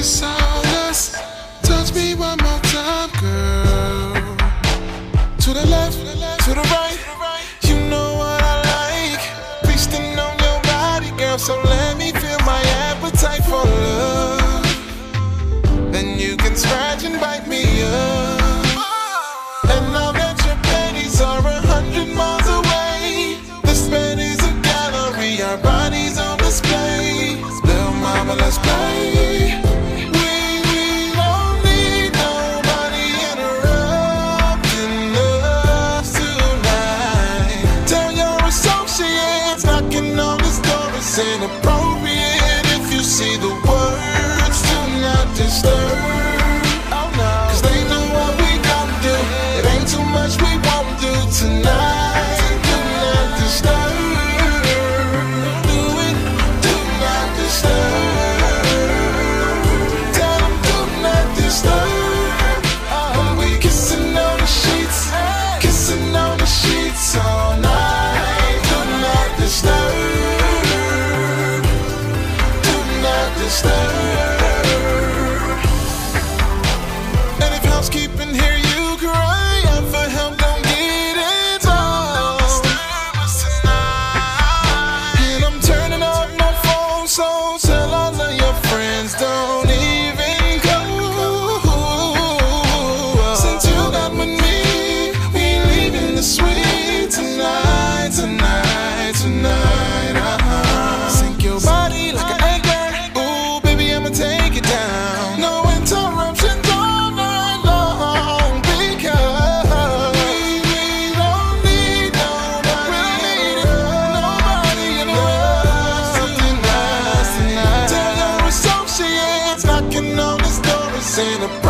Touch me one more time, girl. To the left, to the right. You know what I like. Feasting on your body, girl. So let me feel my appetite for love. Then you can scratch and bite me up. And now that your panties are a hundred miles away, is a gallery. Our on display. Little mama, let's play. Stop. in a